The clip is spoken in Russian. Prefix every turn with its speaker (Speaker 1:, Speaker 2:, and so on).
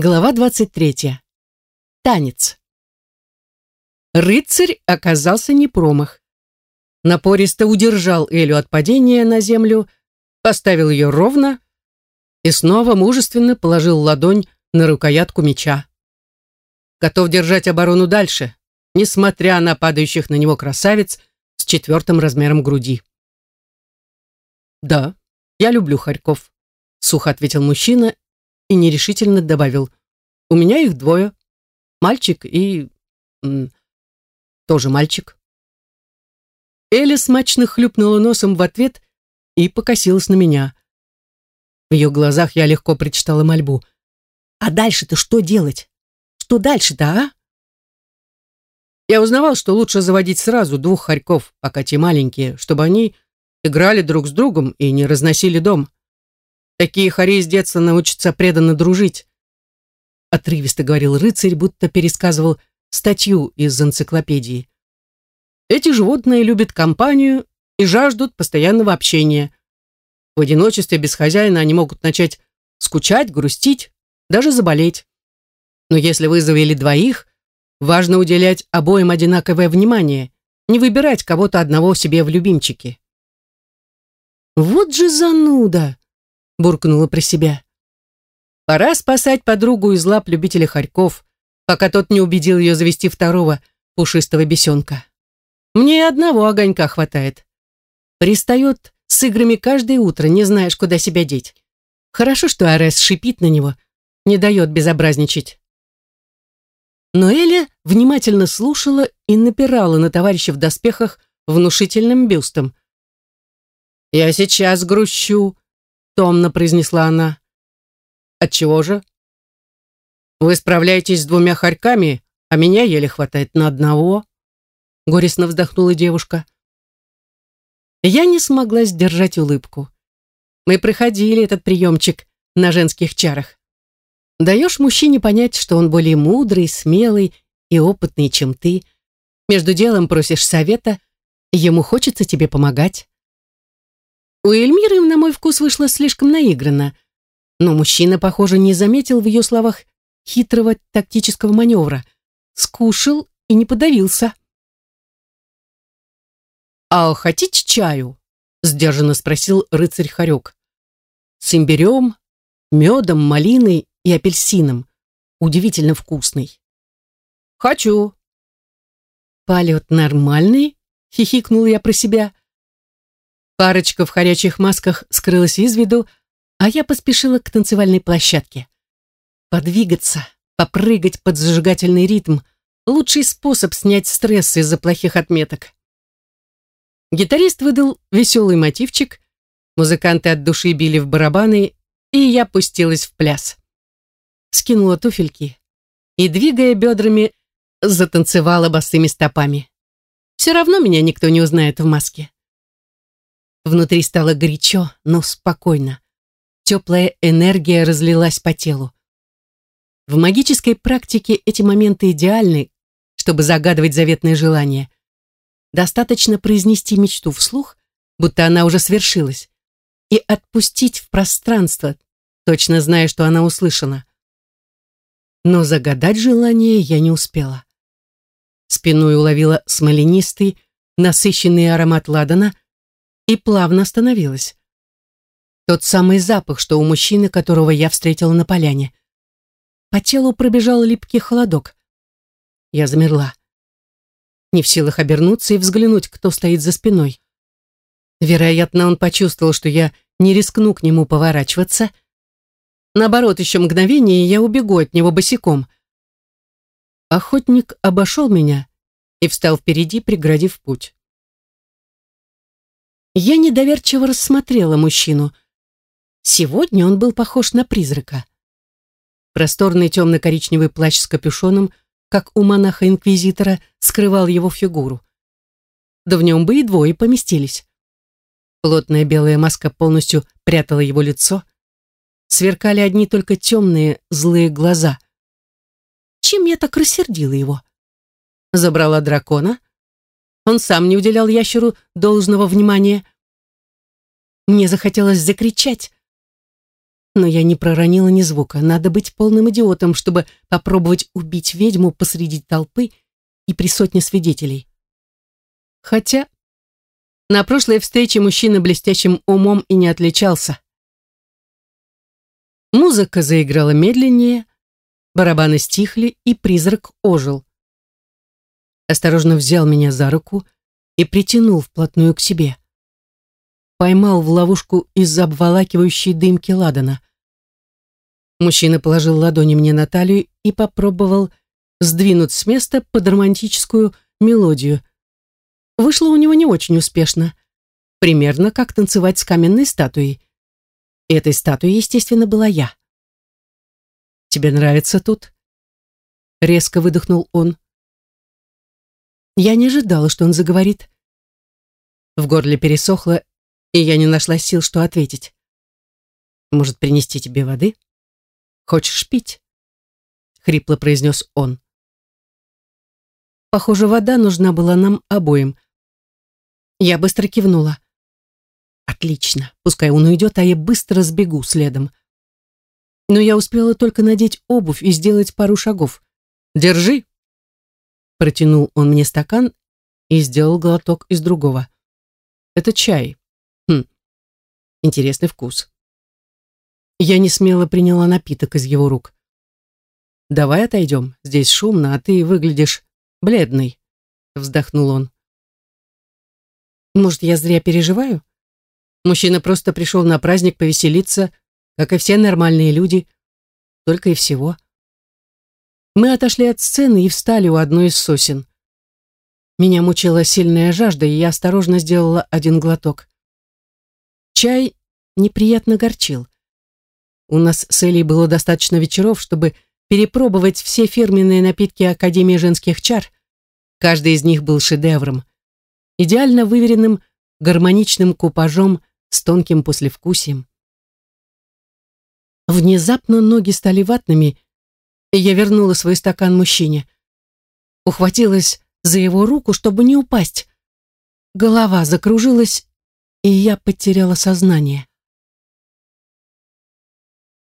Speaker 1: Глава 23. Танец. Рыцарь оказался не промах. Напористо удержал Элю от падения на землю, поставил ее ровно и снова мужественно положил ладонь на рукоятку меча. Готов держать оборону дальше, несмотря на падающих на него красавиц с четвертым размером груди. «Да, я люблю хорьков», — сухо ответил мужчина и нерешительно добавил. «У меня их двое. Мальчик и... М, тоже мальчик». Эля смачно хлюпнула носом в ответ и покосилась на меня. В ее глазах я легко прочитала мольбу. «А дальше-то что делать? Что дальше-то, а?» Я узнавал, что лучше заводить сразу двух хорьков, пока те маленькие, чтобы они играли друг с другом и не разносили дом. Такие хари с детства научатся преданно дружить. Отрывисто говорил рыцарь, будто пересказывал статью из энциклопедии. Эти животные любят компанию и жаждут постоянного общения. В одиночестве без хозяина они могут начать скучать, грустить, даже заболеть. Но если вы завели двоих, важно уделять обоим одинаковое внимание, не выбирать кого-то одного себе в любимчики. «Вот же зануда!» Буркнула про себя. Пора спасать подругу из лап любителя хорьков, пока тот не убедил ее завести второго пушистого бесенка. Мне одного огонька хватает. Пристает с играми каждое утро, не знаешь, куда себя деть. Хорошо, что Арес шипит на него, не дает безобразничать. Но Эля внимательно слушала и напирала на товарища в доспехах внушительным бюстом. «Я сейчас грущу», томно произнесла она. Отчего же? Вы справляетесь с двумя хорьками, а меня еле хватает на одного. Горестно вздохнула девушка. Я не смогла сдержать улыбку. Мы проходили этот приемчик на женских чарах. Даешь мужчине понять, что он более мудрый, смелый и опытный, чем ты. Между делом просишь совета, ему хочется тебе помогать. У Эльмиры, на мой вкус, вышло слишком наигранно, но мужчина, похоже, не заметил в ее словах хитрого тактического маневра, скушал и не подавился. «А хотите чаю?» — сдержанно спросил рыцарь Харек. «С имбирем, медом, малиной и апельсином. Удивительно вкусный». «Хочу». «Полет нормальный?» — хихикнул я про себя. Парочка в хорячих масках скрылась из виду, а я поспешила к танцевальной площадке. Подвигаться, попрыгать под зажигательный ритм — лучший способ снять стресс из-за плохих отметок. Гитарист выдал веселый мотивчик, музыканты от души били в барабаны, и я пустилась в пляс. Скинула туфельки и, двигая бедрами, затанцевала босыми стопами. Все равно меня никто не узнает в маске. Внутри стало горячо, но спокойно. Теплая энергия разлилась по телу. В магической практике эти моменты идеальны, чтобы загадывать заветные желания. Достаточно произнести мечту вслух, будто она уже свершилась, и отпустить в пространство, точно зная, что она услышана. Но загадать желание я не успела. Спиной уловила смоленистый, насыщенный аромат ладана — и плавно остановилась. Тот самый запах, что у мужчины, которого я встретила на поляне. По телу пробежал липкий холодок. Я замерла. Не в силах обернуться и взглянуть, кто стоит за спиной. Вероятно, он почувствовал, что я не рискну к нему поворачиваться. Наоборот, еще мгновение, я убегу от него босиком. Охотник обошел меня и встал впереди, преградив путь. Я недоверчиво рассмотрела мужчину. Сегодня он был похож на призрака. Просторный темно-коричневый плащ с капюшоном, как у монаха-инквизитора, скрывал его фигуру. Да в нем бы и двое поместились. Плотная белая маска полностью прятала его лицо. Сверкали одни только темные, злые глаза. Чем я так рассердила его? Забрала дракона? Он сам не уделял ящеру должного внимания. Мне захотелось закричать, Но я не проронила ни звука. Надо быть полным идиотом, чтобы попробовать убить ведьму посреди толпы и при сотне свидетелей. Хотя на прошлой встрече мужчина блестящим умом и не отличался. Музыка заиграла медленнее, барабаны стихли, и призрак ожил. Осторожно взял меня за руку и притянул вплотную к себе. Поймал в ловушку из обволакивающей дымки ладана. Мужчина положил ладони мне на талию и попробовал сдвинуть с места под романтическую мелодию, Вышло у него не очень успешно. Примерно как танцевать с каменной статуей. И этой статуей, естественно, была я. «Тебе нравится тут?» Резко выдохнул он. Я не ожидала, что он заговорит. В горле пересохло, и я не нашла сил, что ответить. «Может, принести тебе воды? Хочешь пить?» Хрипло произнес он. Похоже, вода нужна была нам обоим. Я быстро кивнула. Отлично, пускай он уйдет, а я быстро сбегу следом. Но я успела только надеть обувь и сделать пару шагов. «Держи!» Протянул он мне стакан и сделал глоток из другого. «Это чай. Интересный вкус». Я не смело приняла напиток из его рук. «Давай отойдем, здесь шумно, а ты выглядишь бледный», вздохнул он. Может, я зря переживаю? Мужчина просто пришел на праздник повеселиться, как и все нормальные люди. Только и всего. Мы отошли от сцены и встали у одной из сосен. Меня мучила сильная жажда, и я осторожно сделала один глоток. Чай неприятно горчил. У нас с Элей было достаточно вечеров, чтобы перепробовать все фирменные напитки Академии женских чар. Каждый из них был шедевром идеально выверенным гармоничным купажом с тонким послевкусием. Внезапно ноги стали ватными, и я вернула свой стакан мужчине. Ухватилась за его руку, чтобы не упасть. Голова закружилась, и я потеряла сознание.